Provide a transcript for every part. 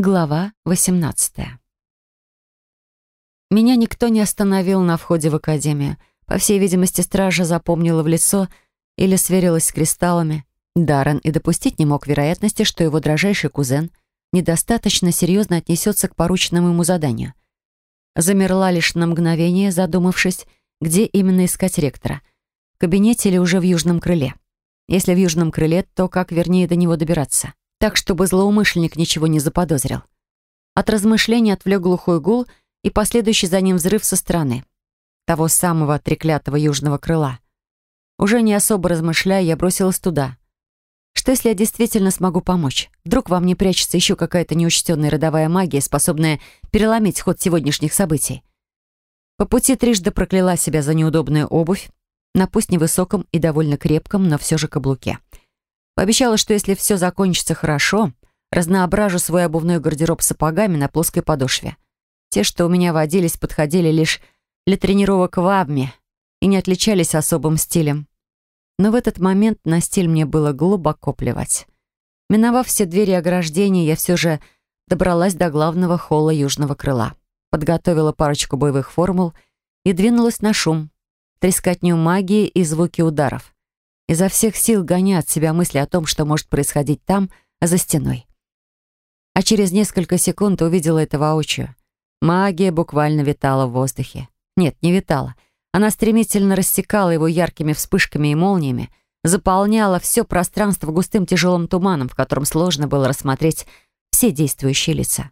Глава 18 Меня никто не остановил на входе в академию. По всей видимости, стража запомнила в лицо или сверилась с кристаллами. Даррен и допустить не мог вероятности, что его дрожайший кузен недостаточно серьезно отнесется к порученному ему заданию. Замерла лишь на мгновение, задумавшись, где именно искать ректора. В кабинете или уже в южном крыле. Если в южном крыле, то как вернее до него добираться? Так, чтобы злоумышленник ничего не заподозрил. От размышлений отвлек глухой гул и последующий за ним взрыв со стороны. Того самого треклятого южного крыла. Уже не особо размышляя, я бросилась туда. Что если я действительно смогу помочь? Вдруг во мне прячется еще какая-то неучтенная родовая магия, способная переломить ход сегодняшних событий? По пути трижды прокляла себя за неудобную обувь, на пусть невысоком и довольно крепком, но все же каблуке. Пообещала, что если все закончится хорошо, разноображу свой обувной гардероб сапогами на плоской подошве. Те, что у меня водились, подходили лишь для тренировок в Авме и не отличались особым стилем. Но в этот момент на стиль мне было глубоко плевать. Миновав все двери ограждения, я все же добралась до главного холла южного крыла, подготовила парочку боевых формул и двинулась на шум, трескотню магии и звуки ударов изо всех сил гоня от себя мысли о том, что может происходить там, за стеной. А через несколько секунд увидела это воочию. Магия буквально витала в воздухе. Нет, не витала. Она стремительно рассекала его яркими вспышками и молниями, заполняла все пространство густым тяжелым туманом, в котором сложно было рассмотреть все действующие лица.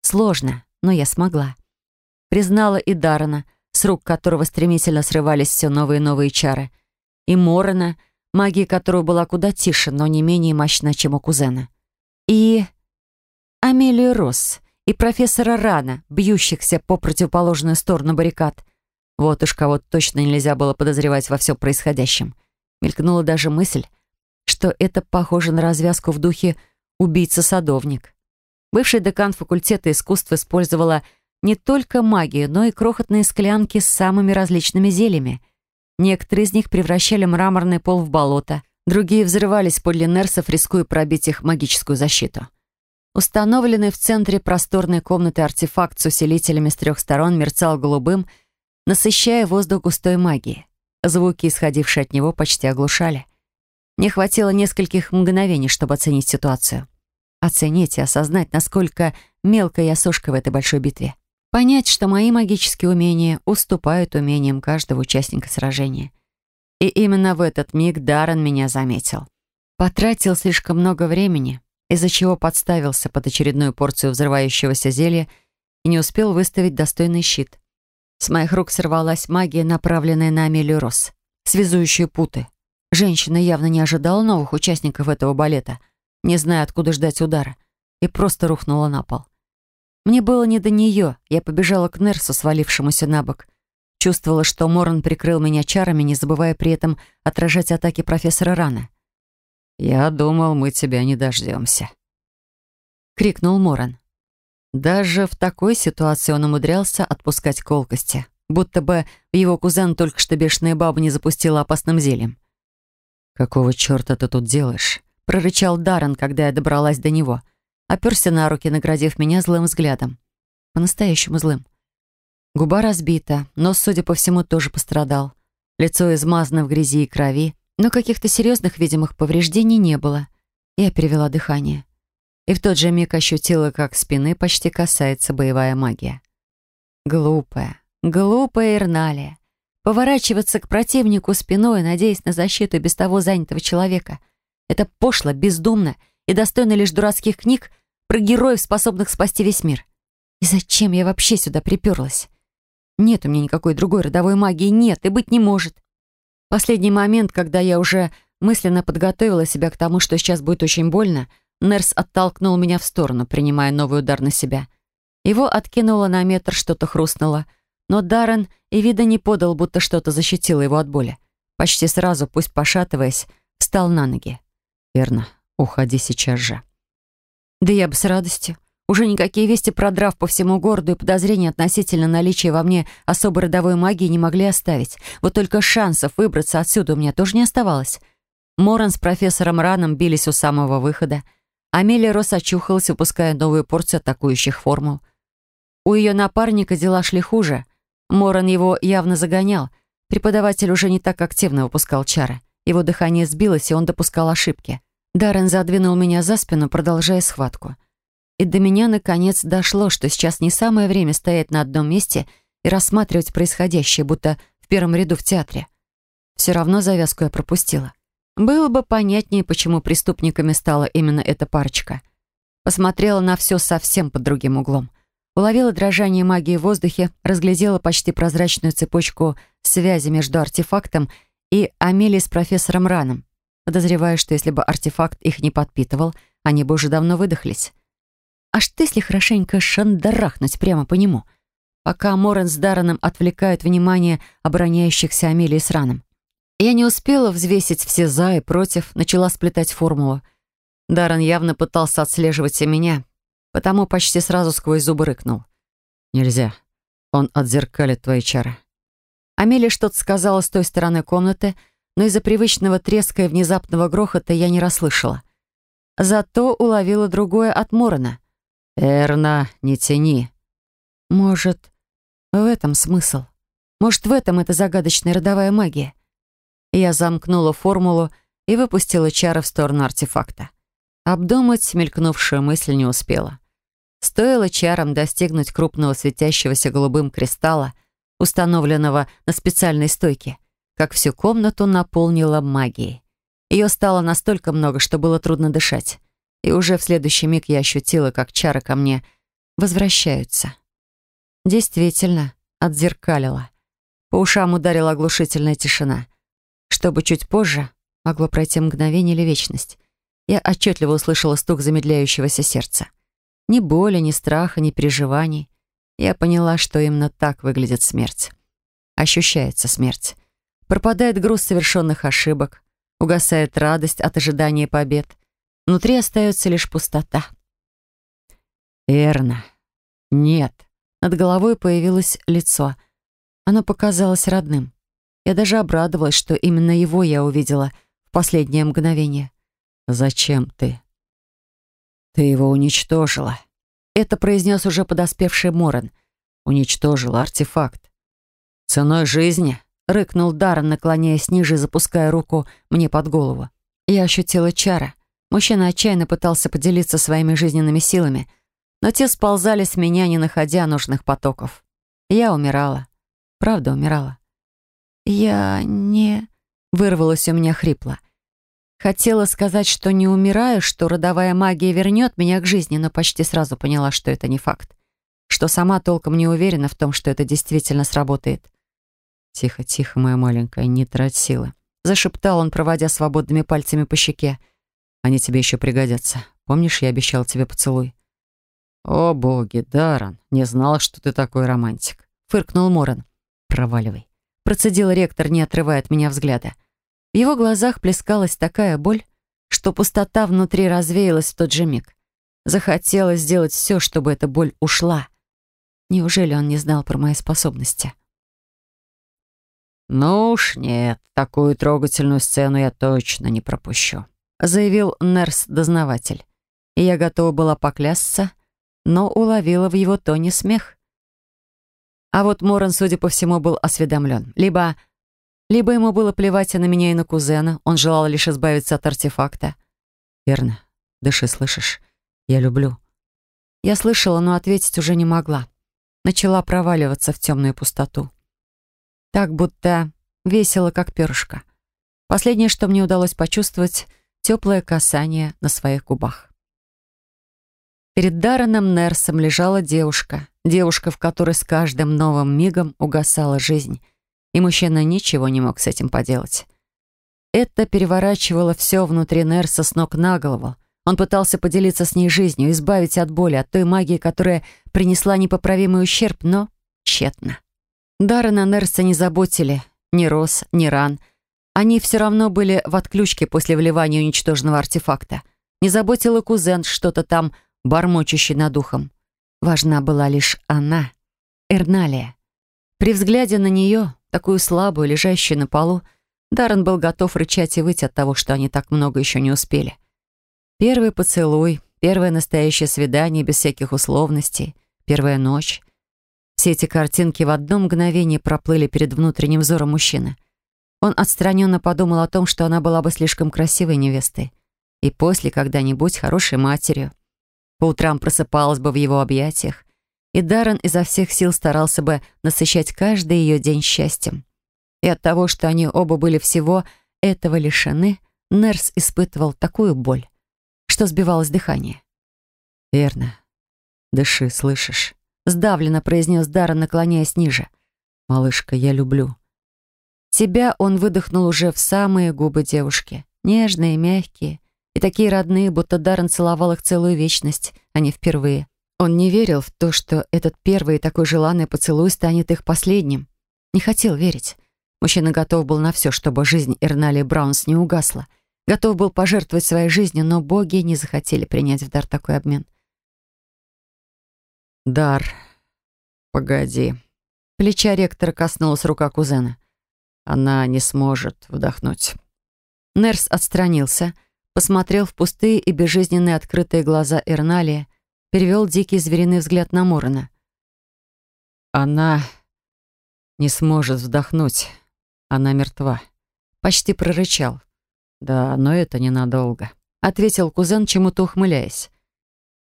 Сложно, но я смогла. Признала и Дарана, с рук которого стремительно срывались все новые и новые чары, и Морона — магия которого была куда тише, но не менее мощна, чем у кузена. И Амелию Росс, и профессора Рана, бьющихся по противоположную сторону баррикад. Вот уж кого точно нельзя было подозревать во всем происходящем. Мелькнула даже мысль, что это похоже на развязку в духе «убийца-садовник». Бывший декан факультета искусств использовала не только магию, но и крохотные склянки с самыми различными зельями — Некоторые из них превращали мраморный пол в болото, другие взрывались подле нерсов, рискуя пробить их магическую защиту. Установленный в центре просторной комнаты артефакт с усилителями с трех сторон мерцал голубым, насыщая воздух густой магией. Звуки, исходившие от него, почти оглушали. Мне хватило нескольких мгновений, чтобы оценить ситуацию. Оценить и осознать, насколько мелкая я сошка в этой большой битве. Понять, что мои магические умения уступают умениям каждого участника сражения. И именно в этот миг Даррен меня заметил. Потратил слишком много времени, из-за чего подставился под очередную порцию взрывающегося зелья и не успел выставить достойный щит. С моих рук сорвалась магия, направленная на Амелию Росс. Связующие путы. Женщина явно не ожидала новых участников этого балета, не зная, откуда ждать удара, и просто рухнула на пол. Мне было не до нее. Я побежала к Нерсу, свалившемуся на бок. Чувствовала, что Моран прикрыл меня чарами, не забывая при этом отражать атаки профессора Рана. «Я думал, мы тебя не дождемся», — крикнул Моран. Даже в такой ситуации он умудрялся отпускать колкости, будто бы его кузен только что бешеная баба не запустила опасным зельем. «Какого черта ты тут делаешь?» — прорычал Даррен, когда я добралась до него — оперся на руки, наградив меня злым взглядом. По-настоящему злым. Губа разбита, нос, судя по всему, тоже пострадал. Лицо измазано в грязи и крови, но каких-то серьезных видимых повреждений не было. Я перевела дыхание. И в тот же миг ощутила, как спины почти касается боевая магия. Глупая, глупая Ирналия. Поворачиваться к противнику спиной, надеясь на защиту без того занятого человека. Это пошло, бездумно и достойно лишь дурацких книг про героев, способных спасти весь мир. И зачем я вообще сюда приперлась? Нет у меня никакой другой родовой магии, нет, и быть не может. Последний момент, когда я уже мысленно подготовила себя к тому, что сейчас будет очень больно, Нерс оттолкнул меня в сторону, принимая новый удар на себя. Его откинуло на метр, что-то хрустнуло. Но Даррен и вида не подал, будто что-то защитило его от боли. Почти сразу, пусть пошатываясь, встал на ноги. «Верно, уходи сейчас же». Да я бы с радостью. Уже никакие вести продрав по всему городу и подозрения относительно наличия во мне особой родовой магии не могли оставить. Вот только шансов выбраться отсюда у меня тоже не оставалось. Моран с профессором Раном бились у самого выхода. Амелия Рос очухалась, выпуская новую порцию атакующих формул. У ее напарника дела шли хуже. Моран его явно загонял. Преподаватель уже не так активно выпускал чары. Его дыхание сбилось, и он допускал ошибки. Даррен задвинул меня за спину, продолжая схватку. И до меня наконец дошло, что сейчас не самое время стоять на одном месте и рассматривать происходящее, будто в первом ряду в театре. Все равно завязку я пропустила. Было бы понятнее, почему преступниками стала именно эта парочка. Посмотрела на все совсем под другим углом. Уловила дрожание магии в воздухе, разглядела почти прозрачную цепочку связи между артефактом и Амелией с профессором Раном. Подозреваю, что если бы артефакт их не подпитывал, они бы уже давно выдохлись. А что если хорошенько шандарахнуть прямо по нему, пока Морен с Дарреном отвлекают внимание обороняющихся Амелии с Раном? Я не успела взвесить все «за» и «против», начала сплетать формулу. Даррен явно пытался отслеживать и меня, потому почти сразу сквозь зубы рыкнул. «Нельзя. Он отзеркалит твои чары». Амелия что-то сказала с той стороны комнаты, но из-за привычного треска и внезапного грохота я не расслышала. Зато уловила другое от Морона. «Эрна, не тяни». «Может, в этом смысл? Может, в этом эта загадочная родовая магия?» Я замкнула формулу и выпустила чары в сторону артефакта. Обдумать мелькнувшую мысль не успела. Стоило чарам достигнуть крупного светящегося голубым кристалла, установленного на специальной стойке, как всю комнату наполнила магией. Ее стало настолько много, что было трудно дышать и уже в следующий миг я ощутила, как чары ко мне возвращаются. Действительно, отзеркалила. По ушам ударила оглушительная тишина. Чтобы чуть позже, могло пройти мгновение или вечность, я отчетливо услышала стук замедляющегося сердца. Ни боли, ни страха, ни переживаний. Я поняла, что именно так выглядит смерть. Ощущается смерть. Пропадает груз совершенных ошибок, угасает радость от ожидания побед — Внутри остается лишь пустота. «Эрна, нет». Над головой появилось лицо. Оно показалось родным. Я даже обрадовалась, что именно его я увидела в последнее мгновение. «Зачем ты?» «Ты его уничтожила». Это произнес уже подоспевший Моран. «Уничтожила артефакт». «Ценой жизни?» — рыкнул Даррен, наклоняясь ниже, запуская руку мне под голову. Я ощутила чара — Мужчина отчаянно пытался поделиться своими жизненными силами, но те сползали с меня, не находя нужных потоков. Я умирала. Правда, умирала. «Я не...» — вырвалось у меня хрипло. Хотела сказать, что не умираю, что родовая магия вернет меня к жизни, но почти сразу поняла, что это не факт. Что сама толком не уверена в том, что это действительно сработает. «Тихо, тихо, моя маленькая, не трать силы», — зашептал он, проводя свободными пальцами по щеке. Они тебе еще пригодятся. Помнишь, я обещал тебе поцелуй?» «О, боги, Даран, не знала, что ты такой романтик», — фыркнул Моран. «Проваливай», — процедил ректор, не отрывая от меня взгляда. В его глазах плескалась такая боль, что пустота внутри развеялась в тот же миг. Захотелось сделать все, чтобы эта боль ушла. Неужели он не знал про мои способности? «Ну уж нет, такую трогательную сцену я точно не пропущу», заявил Нерс-дознаватель. И я готова была поклясться, но уловила в его тоне смех. А вот Моран, судя по всему, был осведомлен. Либо... Либо ему было плевать и на меня, и на кузена. Он желал лишь избавиться от артефакта. «Верно. Дыши, слышишь? Я люблю». Я слышала, но ответить уже не могла. Начала проваливаться в темную пустоту. Так будто весело, как перышко. Последнее, что мне удалось почувствовать — теплое касание на своих губах. Перед Дарреном Нерсом лежала девушка, девушка, в которой с каждым новым мигом угасала жизнь, и мужчина ничего не мог с этим поделать. Это переворачивало все внутри Нерса с ног на голову. Он пытался поделиться с ней жизнью, избавить от боли, от той магии, которая принесла непоправимый ущерб, но тщетно. Даррена Нерса не заботили ни Рос, ни Ран — они все равно были в отключке после вливания уничтоженного артефакта. Не заботила кузен что-то там, бормочущий над ухом. Важна была лишь она, Эрналия. При взгляде на нее, такую слабую, лежащую на полу, Даррен был готов рычать и выть от того, что они так много еще не успели. Первый поцелуй, первое настоящее свидание без всяких условностей, первая ночь. Все эти картинки в одно мгновение проплыли перед внутренним взором мужчины. Он отстраненно подумал о том, что она была бы слишком красивой невестой. И после когда-нибудь хорошей матерью. По утрам просыпалась бы в его объятиях. И Даррен изо всех сил старался бы насыщать каждый ее день счастьем. И от того, что они оба были всего этого лишены, Нерс испытывал такую боль, что сбивалось дыхание. «Верно. Дыши, слышишь?» Сдавленно произнес Даррен, наклоняясь ниже. «Малышка, я люблю». Себя он выдохнул уже в самые губы девушки. Нежные, мягкие и такие родные, будто Даррен целовал их целую вечность, а не впервые. Он не верил в то, что этот первый и такой желанный поцелуй станет их последним. Не хотел верить. Мужчина готов был на все, чтобы жизнь Эрнали Браунс не угасла. Готов был пожертвовать своей жизнью, но боги не захотели принять в дар такой обмен. «Дар, погоди». Плеча ректора коснулась рука кузена. Она не сможет вдохнуть. Нерс отстранился, посмотрел в пустые и безжизненные открытые глаза Эрналия, перевел дикий звериный взгляд на Морона. «Она не сможет вдохнуть. Она мертва». Почти прорычал. «Да, но это ненадолго», — ответил кузен, чему-то ухмыляясь.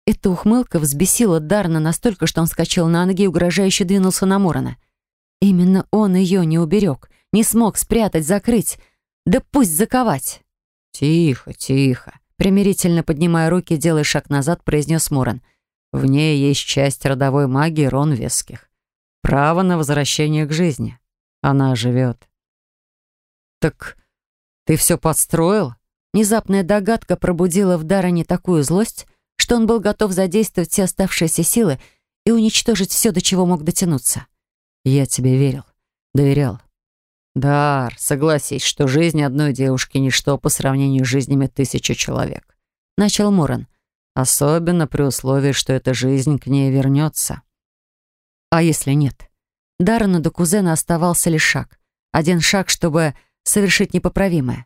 Эта ухмылка взбесила Дарна настолько, что он скачал на ноги и угрожающе двинулся на Морона. Именно он ее не уберег. Не смог спрятать, закрыть. Да пусть заковать. «Тихо, тихо», — примирительно поднимая руки, делая шаг назад, произнес Муран. «В ней есть часть родовой магии Рон Веских. Право на возвращение к жизни. Она живет». «Так ты все подстроил?» Внезапная догадка пробудила в Даране такую злость, что он был готов задействовать все оставшиеся силы и уничтожить все, до чего мог дотянуться. «Я тебе верил, доверял. «Дар, согласись, что жизнь одной девушки — ничто по сравнению с жизнями тысячи человек», — начал Муран. «Особенно при условии, что эта жизнь к ней вернется». А если нет? Даррену до кузена оставался лишь шаг. Один шаг, чтобы совершить непоправимое.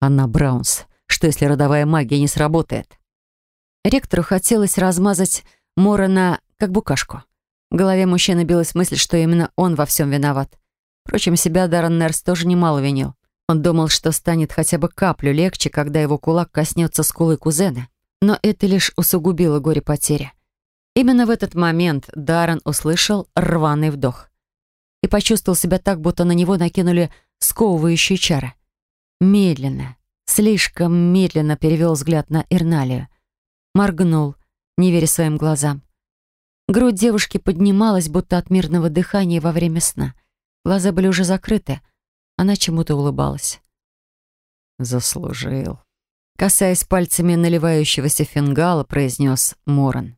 Анна Браунс, что если родовая магия не сработает? Ректору хотелось размазать Морона как букашку. В голове мужчины билась мысль, что именно он во всем виноват. Впрочем, себя Даррен Нерс тоже немало винил. Он думал, что станет хотя бы каплю легче, когда его кулак коснется скулы кузена. Но это лишь усугубило горе потери. Именно в этот момент Даррен услышал рваный вдох и почувствовал себя так, будто на него накинули сковывающие чары. Медленно, слишком медленно перевел взгляд на Ирналию. Моргнул, не веря своим глазам. Грудь девушки поднималась, будто от мирного дыхания во время сна. Глаза были уже закрыты. Она чему-то улыбалась. «Заслужил», касаясь пальцами наливающегося фингала, произнес Моран.